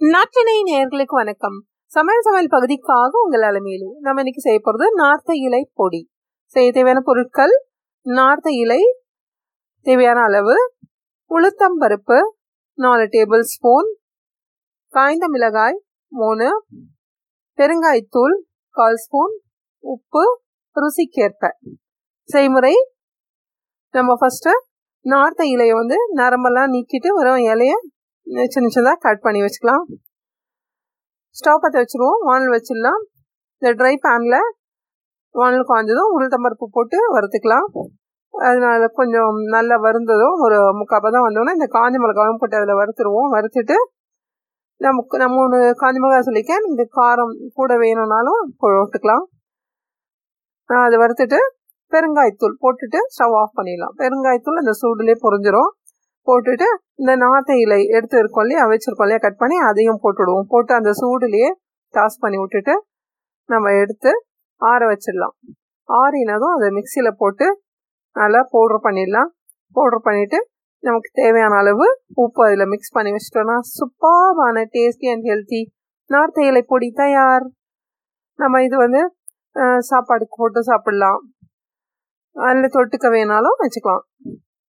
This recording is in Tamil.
நாட்டினை நேர்களுக்கு வணக்கம். சமையல் சமையல் பகுதிக்காக உங்கள் அலமையிலும் நம்ம இன்னைக்கு செய்ய போகிறது நார்த்த இலை பொடி. செய்ய தேவையான பொருட்கள் நார்த்த இலை தேவையான அளவு உளுத்தம் பருப்பு நாலு டேபிள் ஸ்பூன் காய்ந்த மிளகாய் மூணு பெருங்காய்த்தூள் கால் ஸ்பூன் உப்பு ருசிக்கேற்ப. செய்முறை நம்ம ஃபஸ்ட்டு நார்த்த இலையை வந்து நரம்பெல்லாம் நீக்கிட்டு வரும் இலையை சின்ன சின்னதாக கட் பண்ணி வச்சுக்கலாம். ஸ்டவ் பற்ற வச்சுருவோம். வானல் வச்சிடலாம். இந்த ட்ரை பேனில் வானல் காய்ஞ்சதும் உளுத்தம்பருப்பு போட்டு வறுத்துக்கலாம். அதனால் கொஞ்சம் நல்லா வருந்ததும் ஒரு முக்கால் பதம் வந்தோன்னா இந்த காஞ்சி மிளகாவும் போட்டு அதில் வறுத்துருவோம். வறுத்துட்டு நமக்கு நம்ம ஒன்று காஞ்சி மிளகாய் சொல்லிக்க இந்த காரம் கூட வேணும்னாலும் போட்டுக்கலாம். அதை வறுத்துட்டு பெருங்காயத்தூள் போட்டுட்டு ஸ்டவ் ஆஃப் பண்ணிடலாம். பெருங்காயத்தூள் அந்த சூடுலேயே பொறிஞ்சிரும் போட்டுட்டு இந்த நாத்த இலை எடுத்து இருக்கோம் இல்லையா வச்சிருக்கோம் இல்லையா கட் பண்ணி அதையும் போட்டுடுவோம். போட்டு அந்த சூடுலேயே டாஸ் பண்ணி விட்டுட்டு நம்ம எடுத்து ஆற வச்சிடலாம். ஆறினதும் அதை மிக்சியில் போட்டு நல்லா பவுட்ரு பண்ணிடலாம். பவுட்ரு பண்ணிவிட்டு நமக்கு தேவையான அளவு உப்பு அதில் மிக்ஸ் பண்ணி வச்சிட்டோம்னா சூப்பரான டேஸ்டி அண்ட் ஹெல்த்தி நார்த்த இலை பொடி தயார். நம்ம இது வந்து சாப்பாடுக்கு போட்டு சாப்பிடலாம். அதில் தொட்டுக்க வேணாலும் வச்சுக்கலாம்.